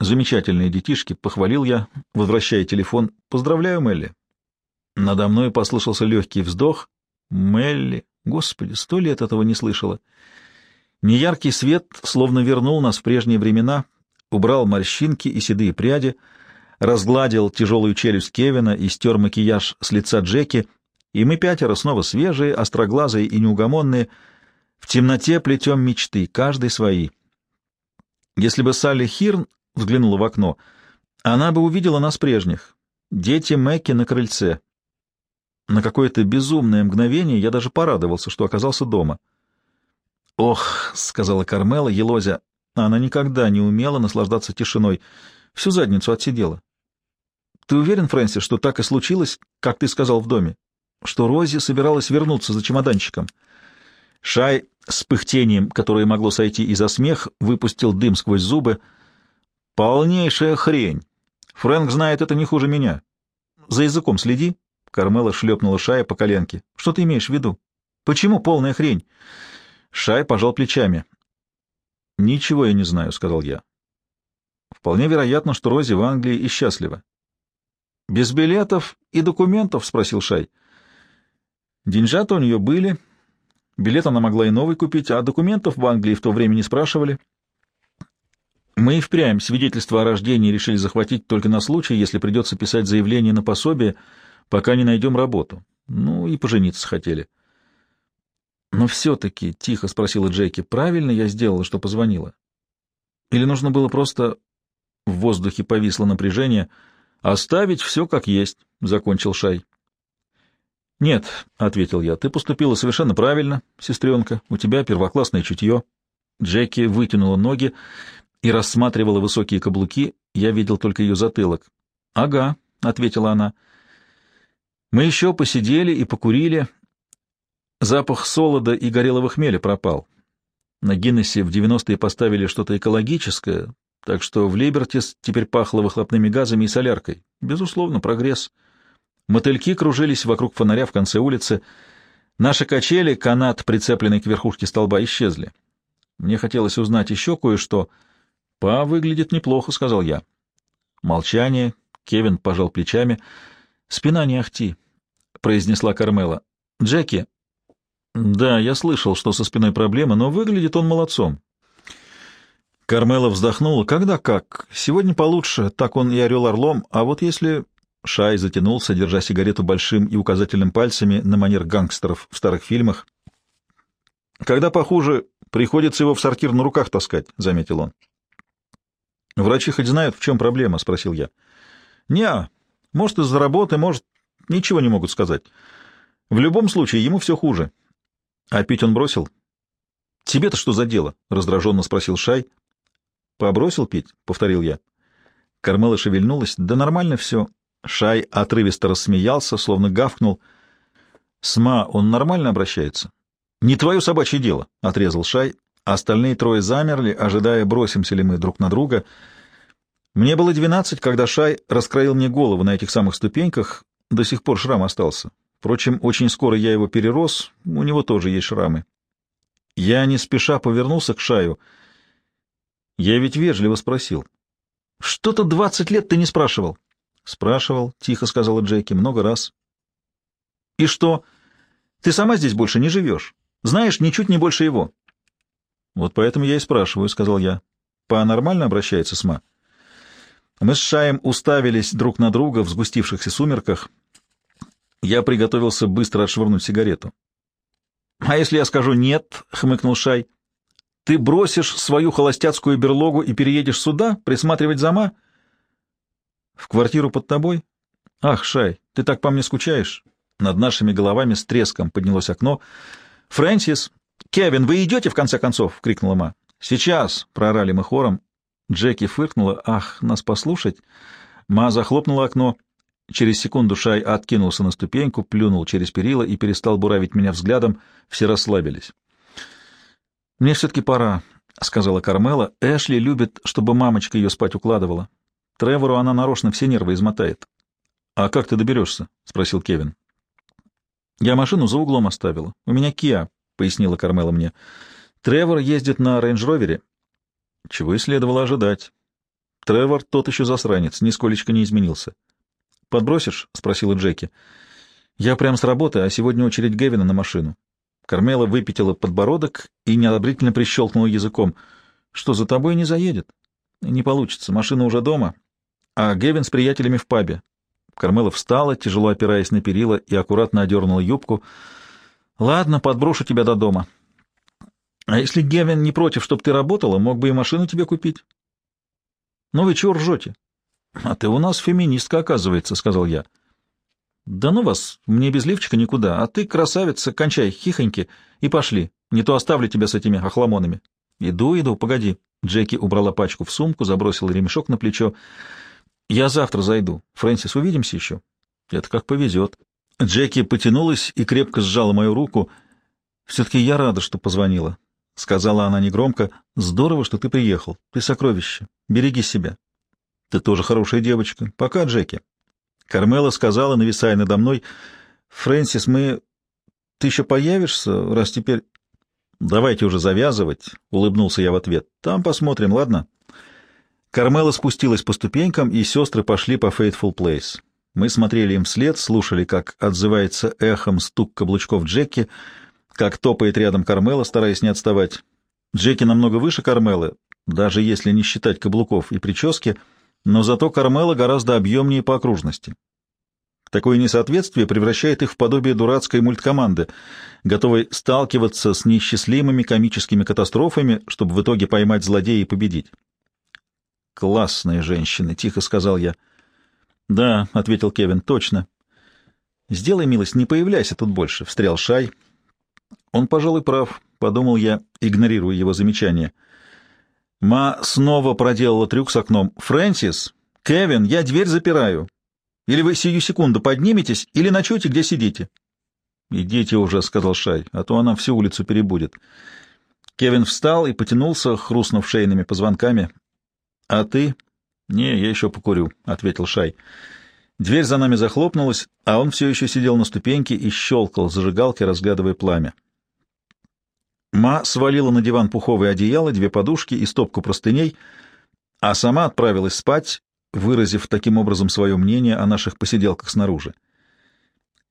Замечательные детишки, похвалил я, возвращая телефон. Поздравляю, Мелли. Надо мной послышался легкий вздох. Мелли, господи, сто лет этого не слышала. Неяркий свет словно вернул нас в прежние времена, убрал морщинки и седые пряди, разгладил тяжелую челюсть Кевина и стер макияж с лица Джеки, и мы пятеро снова свежие, остроглазые и неугомонные, в темноте плетем мечты, каждый свои. Если бы Салли Хирн взглянула в окно, она бы увидела нас прежних. Дети Мэкки на крыльце. На какое-то безумное мгновение я даже порадовался, что оказался дома. «Ох», — сказала Кармела, елозя, она никогда не умела наслаждаться тишиной, всю задницу отсидела. «Ты уверен, Фрэнсис, что так и случилось, как ты сказал в доме? Что Рози собиралась вернуться за чемоданчиком?» Шай с пыхтением, которое могло сойти и за смех, выпустил дым сквозь зубы. «Полнейшая хрень! Фрэнк знает это не хуже меня. За языком следи!» Кармела шлепнула Шая по коленке. «Что ты имеешь в виду? Почему полная хрень?» Шай пожал плечами. «Ничего я не знаю», — сказал я. «Вполне вероятно, что Рози в Англии и счастлива». «Без билетов и документов?» — спросил Шай. «Деньжата у нее были, Билет она могла и новый купить, а документов в Англии в то время не спрашивали. Мы и впрямь свидетельство о рождении решили захватить только на случай, если придется писать заявление на пособие, пока не найдем работу. Ну и пожениться хотели. Но все-таки, — тихо спросила Джеки, — правильно я сделала, что позвонила? Или нужно было просто... В воздухе повисло напряжение. «Оставить все как есть», — закончил Шай. «Нет», — ответил я, — «ты поступила совершенно правильно, сестренка. У тебя первоклассное чутье». Джеки вытянула ноги и рассматривала высокие каблуки. Я видел только ее затылок. «Ага», — ответила она. «Мы еще посидели и покурили. Запах солода и горелого хмеля пропал. На Гиннессе в девяностые поставили что-то экологическое, так что в Либертис теперь пахло выхлопными газами и соляркой. Безусловно, прогресс». Мотыльки кружились вокруг фонаря в конце улицы. Наши качели, канат, прицепленный к верхушке столба, исчезли. Мне хотелось узнать еще кое-что. «Па выглядит неплохо», — сказал я. Молчание. Кевин пожал плечами. «Спина не ахти», — произнесла Кармела. «Джеки». «Да, я слышал, что со спиной проблемы, но выглядит он молодцом». Кармела вздохнула. «Когда как? Сегодня получше, так он и орел орлом, а вот если Шай затянулся, держа сигарету большим и указательным пальцами на манер гангстеров в старых фильмах. «Когда похуже, приходится его в сортир на руках таскать», — заметил он. «Врачи хоть знают, в чем проблема?» — спросил я. «Не, может, из-за работы, может, ничего не могут сказать. В любом случае, ему все хуже». «А пить он бросил?» «Тебе-то что за дело?» — раздраженно спросил Шай. «Побросил пить?» — повторил я. Кармела шевельнулась. «Да нормально все. Шай отрывисто рассмеялся, словно гавкнул. «Сма, он нормально обращается?» «Не твое собачье дело», — отрезал Шай. Остальные трое замерли, ожидая, бросимся ли мы друг на друга. Мне было двенадцать, когда Шай раскроил мне голову на этих самых ступеньках. До сих пор шрам остался. Впрочем, очень скоро я его перерос, у него тоже есть шрамы. Я не спеша повернулся к Шаю. Я ведь вежливо спросил. «Что-то двадцать лет ты не спрашивал». Спрашивал, — тихо сказала Джеки, — много раз. — И что? Ты сама здесь больше не живешь. Знаешь, ничуть не больше его. — Вот поэтому я и спрашиваю, — сказал я. — Па нормально обращается с Ма? Мы с Шаем уставились друг на друга в сгустившихся сумерках. Я приготовился быстро отшвырнуть сигарету. — А если я скажу «нет», — хмыкнул Шай, — ты бросишь свою холостяцкую берлогу и переедешь сюда, присматривать за Ма? — в квартиру под тобой? Ах, Шай, ты так по мне скучаешь? Над нашими головами с треском поднялось окно. Фрэнсис! Кевин, вы идете, в конце концов? — крикнула Ма. Сейчас! — прорали мы хором. Джеки фыркнула. Ах, нас послушать! Ма захлопнула окно. Через секунду Шай откинулся на ступеньку, плюнул через перила и перестал буравить меня взглядом. Все расслабились. «Мне все-таки пора», — сказала Кармела. «Эшли любит, чтобы мамочка ее спать укладывала. Тревору она нарочно все нервы измотает. — А как ты доберешься? — спросил Кевин. — Я машину за углом оставила. У меня Киа, — пояснила Кармела мне. — Тревор ездит на рейндж-ровере. — Чего и следовало ожидать. Тревор тот еще засранец, нисколечко не изменился. «Подбросишь?» — спросила Джеки. «Я прям с работы, а сегодня очередь Гевина на машину». Кармела выпятила подбородок и неодобрительно прищелкнула языком. «Что, за тобой не заедет?» «Не получится, машина уже дома, а Гевин с приятелями в пабе». Кармела встала, тяжело опираясь на перила, и аккуратно одернула юбку. «Ладно, подброшу тебя до дома». «А если Гевин не против, чтобы ты работала, мог бы и машину тебе купить?» «Ну вы чего ржете?» «А ты у нас феминистка, оказывается», — сказал я. «Да ну вас, мне без лифчика никуда, а ты, красавица, кончай хихоньки и пошли, не то оставлю тебя с этими охламонами». «Иду, иду, погоди». Джеки убрала пачку в сумку, забросила ремешок на плечо. «Я завтра зайду. Фрэнсис, увидимся еще?» «Это как повезет». Джеки потянулась и крепко сжала мою руку. «Все-таки я рада, что позвонила», — сказала она негромко. «Здорово, что ты приехал. Ты сокровище. Береги себя». «Ты тоже хорошая девочка. Пока, Джеки». Кармела сказала, нависая надо мной. «Фрэнсис, мы... Ты еще появишься, раз теперь...» «Давайте уже завязывать», — улыбнулся я в ответ. «Там посмотрим, ладно?» Кармела спустилась по ступенькам, и сестры пошли по Faithful Place. Мы смотрели им вслед, слушали, как отзывается эхом стук каблучков Джеки, как топает рядом Кармела, стараясь не отставать. Джеки намного выше Кармелы, даже если не считать каблуков и прически, но зато Кармела гораздо объемнее по окружности. Такое несоответствие превращает их в подобие дурацкой мульткоманды, готовой сталкиваться с неисчислимыми комическими катастрофами, чтобы в итоге поймать злодея и победить. «Классные женщины», — тихо сказал я. «Да», — ответил Кевин, — «точно». «Сделай милость, не появляйся тут больше», — встрял Шай. «Он, пожалуй, прав», — подумал я, игнорируя его замечание. Ма снова проделала трюк с окном. «Фрэнсис! Кевин, я дверь запираю. Или вы сию секунду подниметесь, или ночуете, где сидите». «Идите уже», — сказал Шай, — «а то она всю улицу перебудет». Кевин встал и потянулся, хрустнув шейными позвонками. «А ты?» «Не, я еще покурю», — ответил Шай. Дверь за нами захлопнулась, а он все еще сидел на ступеньке и щелкал зажигалкой, разглядывая пламя. Ма свалила на диван пуховое одеяло, две подушки и стопку простыней, а сама отправилась спать, выразив таким образом свое мнение о наших посиделках снаружи.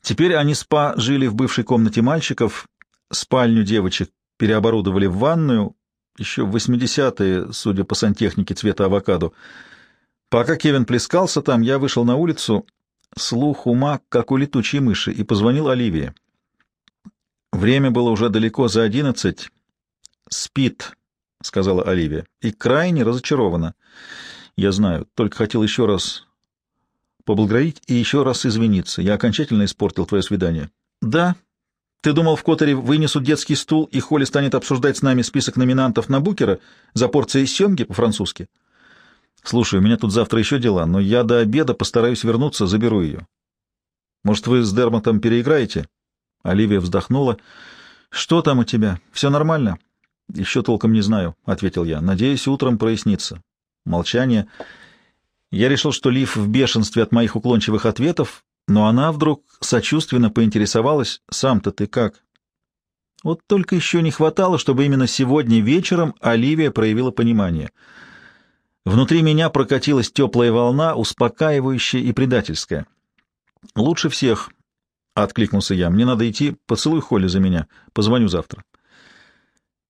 Теперь они с Па жили в бывшей комнате мальчиков, спальню девочек переоборудовали в ванную, еще в 80-е, судя по сантехнике цвета авокадо. Пока Кевин плескался там, я вышел на улицу, слух ума, как у летучей мыши, и позвонил Оливии. Время было уже далеко за одиннадцать. «Спит», — сказала Оливия, — и крайне разочарована. «Я знаю, только хотел еще раз поблагодарить и еще раз извиниться. Я окончательно испортил твое свидание». «Да», ты думал, в Которе вынесут детский стул, и Холли станет обсуждать с нами список номинантов на Букера за порции семги по-французски? Слушай, у меня тут завтра еще дела, но я до обеда постараюсь вернуться, заберу ее. Может, вы с Дермотом переиграете? Оливия вздохнула. Что там у тебя? Все нормально? Еще толком не знаю, — ответил я. Надеюсь, утром прояснится. Молчание. Я решил, что Лив в бешенстве от моих уклончивых ответов, но она вдруг сочувственно поинтересовалась, «Сам-то ты как?» Вот только еще не хватало, чтобы именно сегодня вечером Оливия проявила понимание. Внутри меня прокатилась теплая волна, успокаивающая и предательская. «Лучше всех», — откликнулся я, — «мне надо идти, поцелуй Холли за меня, позвоню завтра».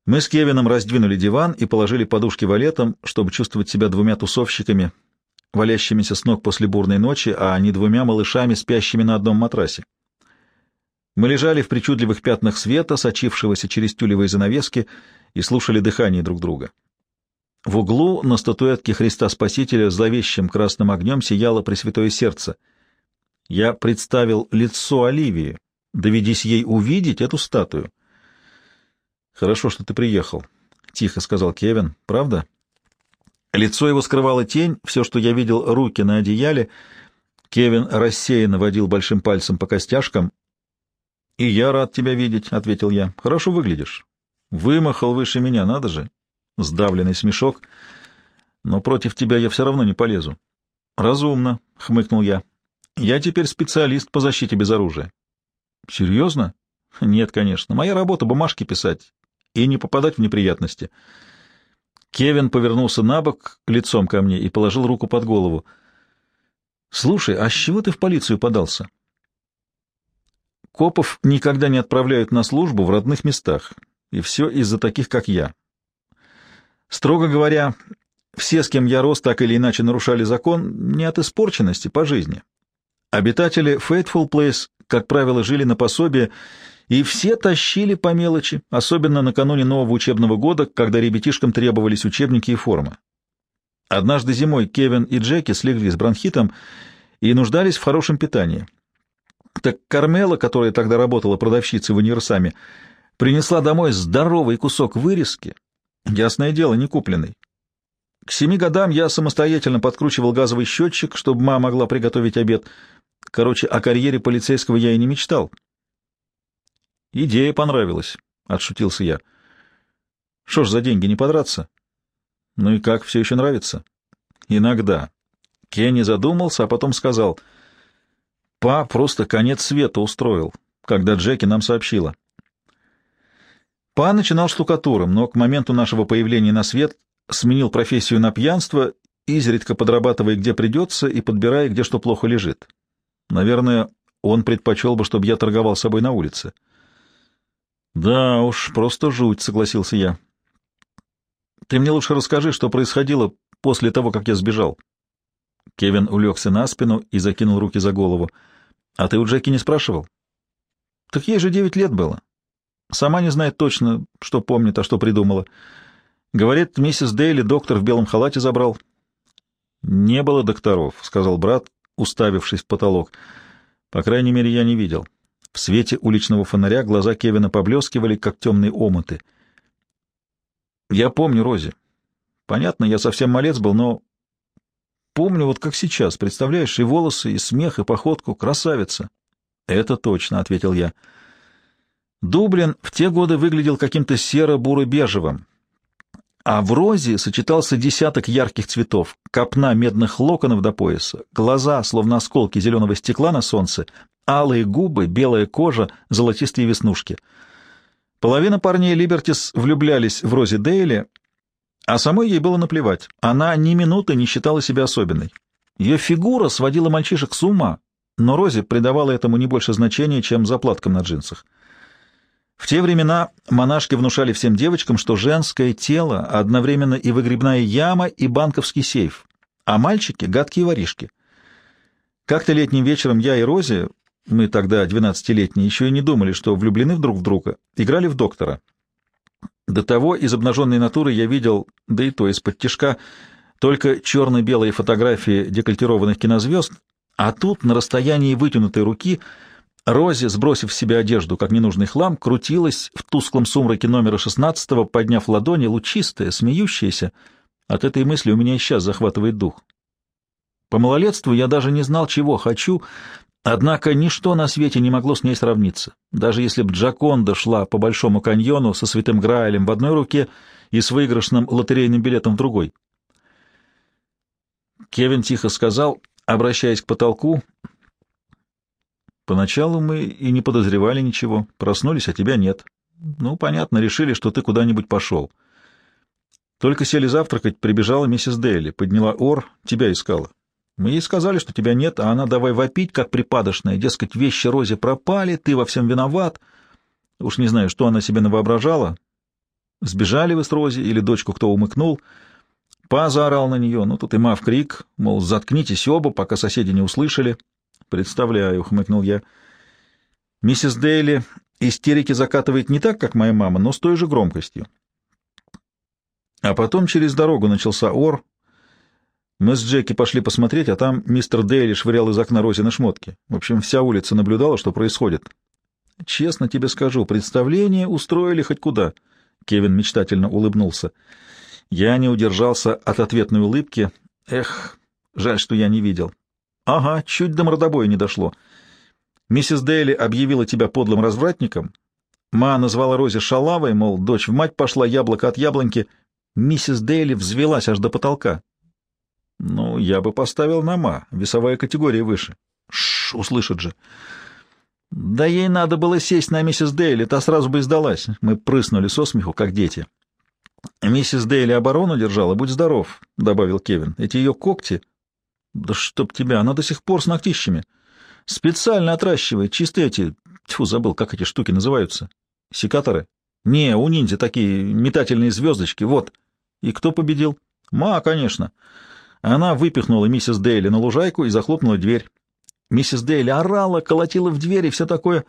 Мы с Кевином раздвинули диван и положили подушки валетом, чтобы чувствовать себя двумя тусовщиками — валящимися с ног после бурной ночи, а не двумя малышами, спящими на одном матрасе. Мы лежали в причудливых пятнах света, сочившегося через тюлевые занавески, и слушали дыхание друг друга. В углу на статуэтке Христа Спасителя зловещим красным огнем сияло Пресвятое Сердце. Я представил лицо Оливии, доведись ей увидеть эту статую. «Хорошо, что ты приехал», — тихо сказал Кевин. «Правда?» Лицо его скрывала тень, все, что я видел, руки на одеяле. Кевин рассеянно водил большим пальцем по костяшкам. — И я рад тебя видеть, — ответил я. — Хорошо выглядишь. Вымахал выше меня, надо же. Сдавленный смешок. Но против тебя я все равно не полезу. — Разумно, — хмыкнул я. — Я теперь специалист по защите без оружия. — Серьезно? — Нет, конечно. Моя работа — бумажки писать и не попадать в неприятности. — Кевин повернулся на бок лицом ко мне и положил руку под голову. «Слушай, а с чего ты в полицию подался?» «Копов никогда не отправляют на службу в родных местах, и все из-за таких, как я. Строго говоря, все, с кем я рос, так или иначе нарушали закон не от испорченности, по жизни. Обитатели Fateful Place, как правило, жили на пособие, и все тащили по мелочи, особенно накануне нового учебного года, когда ребятишкам требовались учебники и форма. Однажды зимой Кевин и Джеки слегли с бронхитом и нуждались в хорошем питании. Так Кармела, которая тогда работала продавщицей в универсаме, принесла домой здоровый кусок вырезки, ясное дело, не купленный. К семи годам я самостоятельно подкручивал газовый счетчик, чтобы мама могла приготовить обед. Короче, о карьере полицейского я и не мечтал. Идея понравилась, — отшутился я. Что ж за деньги, не подраться? Ну и как, все еще нравится? Иногда. Кенни задумался, а потом сказал. Па просто конец света устроил, когда Джеки нам сообщила. Па начинал штукатуром, но к моменту нашего появления на свет сменил профессию на пьянство, изредка подрабатывая где придется и подбирая, где что плохо лежит. Наверное, он предпочел бы, чтобы я торговал собой на улице. «Да уж, просто жуть», — согласился я. «Ты мне лучше расскажи, что происходило после того, как я сбежал». Кевин улегся на спину и закинул руки за голову. «А ты у Джеки не спрашивал?» «Так ей же девять лет было. Сама не знает точно, что помнит, а что придумала. Говорит, миссис Дейли доктор в белом халате забрал». «Не было докторов», — сказал брат, уставившись в потолок. «По крайней мере, я не видел». В свете уличного фонаря глаза Кевина поблескивали, как темные омуты. «Я помню Рози. Понятно, я совсем малец был, но помню вот как сейчас, представляешь, и волосы, и смех, и походку. Красавица!» «Это точно», — ответил я. Дублин в те годы выглядел каким-то серо-буро-бежевым, а в розе сочетался десяток ярких цветов, копна медных локонов до пояса, глаза, словно осколки зеленого стекла на солнце, алые губы, белая кожа, золотистые веснушки. Половина парней Либертис влюблялись в Рози Дейли, а самой ей было наплевать. Она ни минуты не считала себя особенной. Ее фигура сводила мальчишек с ума, но Рози придавала этому не больше значения, чем заплаткам на джинсах. В те времена монашки внушали всем девочкам, что женское тело одновременно и выгребная яма, и банковский сейф, а мальчики — гадкие воришки. Как-то летним вечером я и Рози мы тогда, двенадцатилетние, еще и не думали, что влюблены друг в друга, играли в доктора. До того из обнаженной натуры я видел, да и то из-под тишка, только черно-белые фотографии декольтированных кинозвезд, а тут, на расстоянии вытянутой руки, Рози, сбросив с себя одежду, как ненужный хлам, крутилась в тусклом сумраке номера шестнадцатого, подняв ладони, лучистая, смеющаяся. От этой мысли у меня и сейчас захватывает дух. По малолетству я даже не знал, чего хочу, Однако ничто на свете не могло с ней сравниться. Даже если б Джаконда шла по Большому каньону со святым Граалем в одной руке и с выигрышным лотерейным билетом в другой. Кевин тихо сказал, обращаясь к потолку, «Поначалу мы и не подозревали ничего. Проснулись, а тебя нет. Ну, понятно, решили, что ты куда-нибудь пошел. Только сели завтракать, прибежала миссис Дейли, подняла ор, тебя искала. Мы ей сказали, что тебя нет, а она давай вопить, как припадочная, дескать, вещи Розе пропали, ты во всем виноват. Уж не знаю, что она себе навоображала. Сбежали вы с Рози или дочку кто умыкнул. Па заорал на нее, ну тут и ма в крик, мол, заткнитесь оба, пока соседи не услышали. Представляю, хмыкнул я. Миссис Дейли истерики закатывает не так, как моя мама, но с той же громкостью. А потом через дорогу начался ор, мы с Джеки пошли посмотреть, а там мистер Дейли швырял из окна Розины шмотки. В общем, вся улица наблюдала, что происходит. Честно тебе скажу, представление устроили хоть куда. Кевин мечтательно улыбнулся. Я не удержался от ответной улыбки. Эх, жаль, что я не видел. Ага, чуть до мордобоя не дошло. Миссис Дейли объявила тебя подлым развратником. Ма назвала Розе шалавой, мол, дочь в мать пошла, яблоко от яблоньки. Миссис Дейли взвелась аж до потолка. Ну, я бы поставил на ма, весовая категория выше. Шш, услышат же. Да ей надо было сесть на миссис Дейли, та сразу бы и сдалась. Мы прыснули со смеху, как дети. Миссис Дейли оборону держала, будь здоров, — добавил Кевин. Эти ее когти... Да чтоб тебя, она до сих пор с ногтищами. Специально отращивает, чисто эти... Тьфу, забыл, как эти штуки называются. Секаторы? Не, у ниндзя такие метательные звездочки, вот. И кто победил? Ма, конечно. Она выпихнула миссис Дейли на лужайку и захлопнула дверь. Миссис Дейли орала, колотила в дверь и все такое,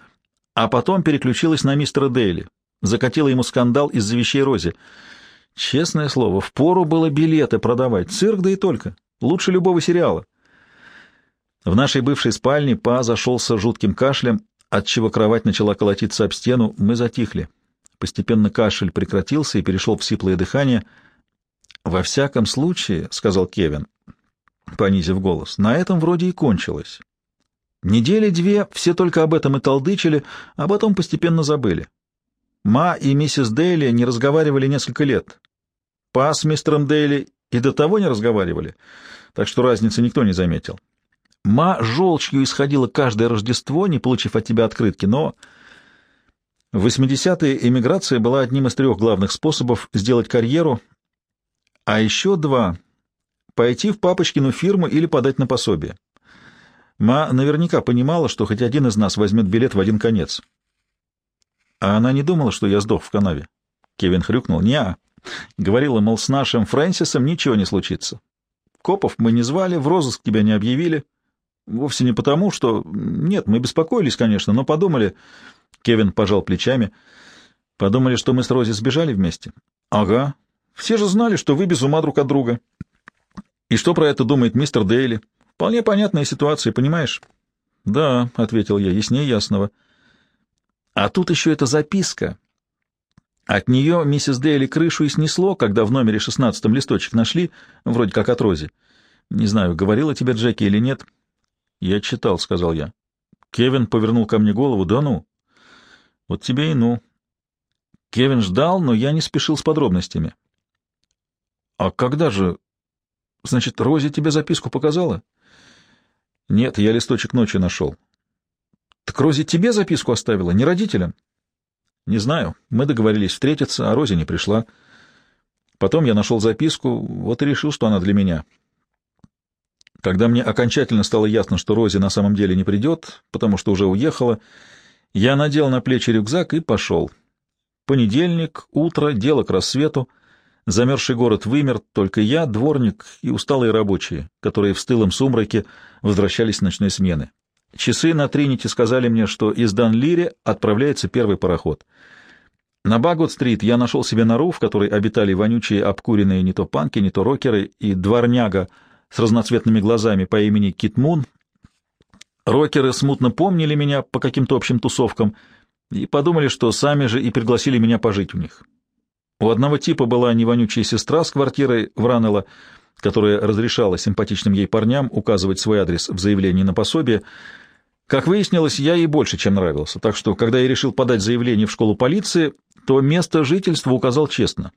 а потом переключилась на мистера Дейли, закатила ему скандал из-за вещей Рози. Честное слово, впору было билеты продавать, цирк да и только, лучше любого сериала. В нашей бывшей спальне Па зашелся жутким кашлем, отчего кровать начала колотиться об стену, мы затихли. Постепенно кашель прекратился и перешел в сиплое дыхание. «Во всяком случае», — сказал Кевин, понизив голос, — «на этом вроде и кончилось. Недели две все только об этом и толдычили, а потом постепенно забыли. Ма и миссис Дейли не разговаривали несколько лет. Па с мистером Дейли и до того не разговаривали, так что разницы никто не заметил. Ма желчью исходила каждое Рождество, не получив от тебя открытки, но... В 80-е эмиграция была одним из трех главных способов сделать карьеру, а еще два — пойти в папочкину фирму или подать на пособие. Ма наверняка понимала, что хоть один из нас возьмет билет в один конец. А она не думала, что я сдох в канаве. Кевин хрюкнул. «Не-а». Говорила, мол, с нашим Фрэнсисом ничего не случится. Копов мы не звали, в розыск тебя не объявили. Вовсе не потому, что... Нет, мы беспокоились, конечно, но подумали... Кевин пожал плечами. Подумали, что мы с Рози сбежали вместе. Ага. Все же знали, что вы без ума друг от друга. И что про это думает мистер Дейли? Вполне понятная ситуация, понимаешь? Да, — ответил я, — яснее ясного. А тут еще эта записка. От нее миссис Дейли крышу и снесло, когда в номере шестнадцатом листочек нашли, вроде как от Рози. Не знаю, говорила тебе Джеки или нет. — «Я читал», — сказал я. Кевин повернул ко мне голову. «Да ну?» «Вот тебе и ну». Кевин ждал, но я не спешил с подробностями. «А когда же...» «Значит, Рози тебе записку показала?» «Нет, я листочек ночью нашел». «Так Рози тебе записку оставила, не родителям?» «Не знаю. Мы договорились встретиться, а Рози не пришла. Потом я нашел записку, вот и решил, что она для меня». Когда мне окончательно стало ясно, что Рози на самом деле не придет, потому что уже уехала, я надел на плечи рюкзак и пошел. Понедельник, утро, дело к рассвету. Замерзший город вымер, только я, дворник и усталые рабочие, которые в стылом сумраке возвращались с ночной смены. Часы на Тринити сказали мне, что из Данлири отправляется первый пароход. На Багут-стрит я нашел себе нору, в которой обитали вонючие обкуренные не то панки, не то рокеры, и дворняга — с разноцветными глазами по имени Кит Мун. Рокеры смутно помнили меня по каким-то общим тусовкам и подумали, что сами же и пригласили меня пожить у них. У одного типа была невонючая сестра с квартирой в Ранелло, которая разрешала симпатичным ей парням указывать свой адрес в заявлении на пособие. Как выяснилось, я ей больше, чем нравился, так что, когда я решил подать заявление в школу полиции, то место жительства указал честно.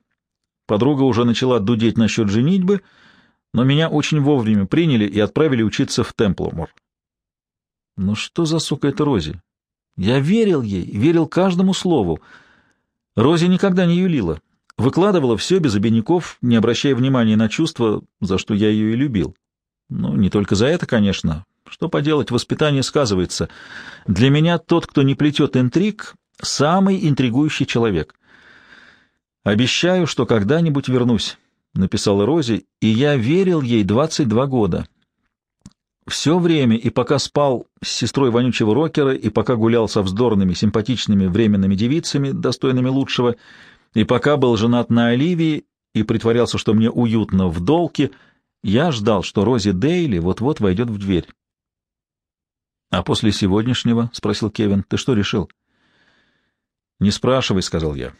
Подруга уже начала дудеть насчет женитьбы — но меня очень вовремя приняли и отправили учиться в Темплмор. Ну что за сука это Рози? Я верил ей, верил каждому слову. Рози никогда не юлила, выкладывала все без обиняков, не обращая внимания на чувства, за что я ее и любил. Ну, не только за это, конечно. Что поделать, воспитание сказывается. Для меня тот, кто не плетет интриг, самый интригующий человек. Обещаю, что когда-нибудь вернусь. — написала Рози, — и я верил ей 22 года. Все время, и пока спал с сестрой вонючего рокера, и пока гулял со вздорными, симпатичными временными девицами, достойными лучшего, и пока был женат на Оливии и притворялся, что мне уютно в долке, я ждал, что Рози Дейли вот-вот войдет в дверь. — А после сегодняшнего? — спросил Кевин. — Ты что решил? — Не спрашивай, — сказал я.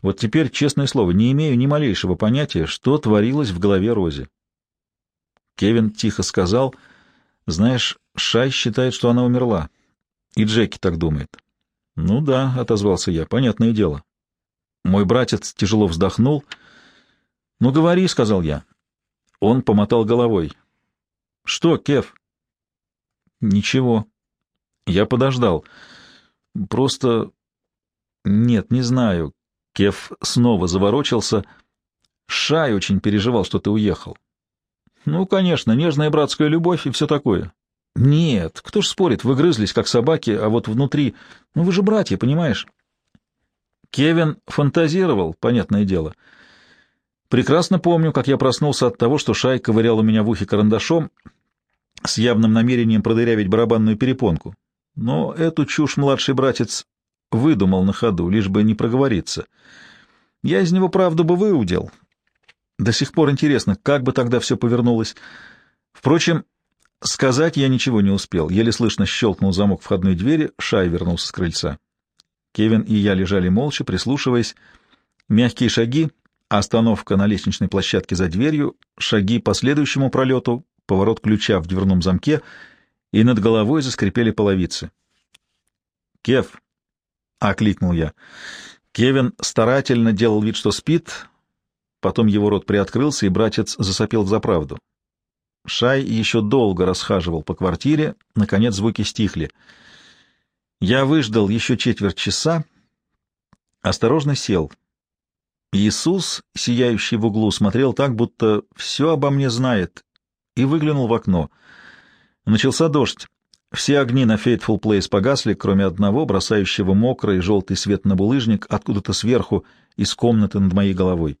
Вот теперь, честное слово, не имею ни малейшего понятия, что творилось в голове Рози. Кевин тихо сказал, «Знаешь, Шай считает, что она умерла. И Джеки так думает». «Ну да», — отозвался я, — «понятное дело». Мой братец тяжело вздохнул. «Ну говори», — сказал я. Он помотал головой. «Что, Кев?» «Ничего». Я подождал. «Просто...» «Нет, не знаю. Кеф снова заворочился. Шай очень переживал, что ты уехал. Ну, конечно, нежная братская любовь и все такое. Нет, кто ж спорит, вы грызлись, как собаки, а вот внутри... Ну, вы же братья, понимаешь? Кевин фантазировал, понятное дело. Прекрасно помню, как я проснулся от того, что Шай ковырял у меня в ухе карандашом с явным намерением продырявить барабанную перепонку. Но эту чушь младший братец выдумал на ходу, лишь бы не проговориться. Я из него правду бы выудил. До сих пор интересно, как бы тогда все повернулось. Впрочем, сказать я ничего не успел. Еле слышно щелкнул замок входной двери, Шай вернулся с крыльца. Кевин и я лежали молча, прислушиваясь. Мягкие шаги, остановка на лестничной площадке за дверью, шаги по следующему пролету, поворот ключа в дверном замке, и над головой заскрипели половицы. «Кев!» — окликнул я. Кевин старательно делал вид, что спит, потом его рот приоткрылся, и братец засопел за правду. Шай еще долго расхаживал по квартире, наконец звуки стихли. Я выждал еще четверть часа, осторожно сел. Иисус, сияющий в углу, смотрел так, будто все обо мне знает, и выглянул в окно. Начался дождь. Все огни на Фейтфул Плейс погасли, кроме одного, бросающего мокрый желтый свет на булыжник откуда-то сверху, из комнаты над моей головой.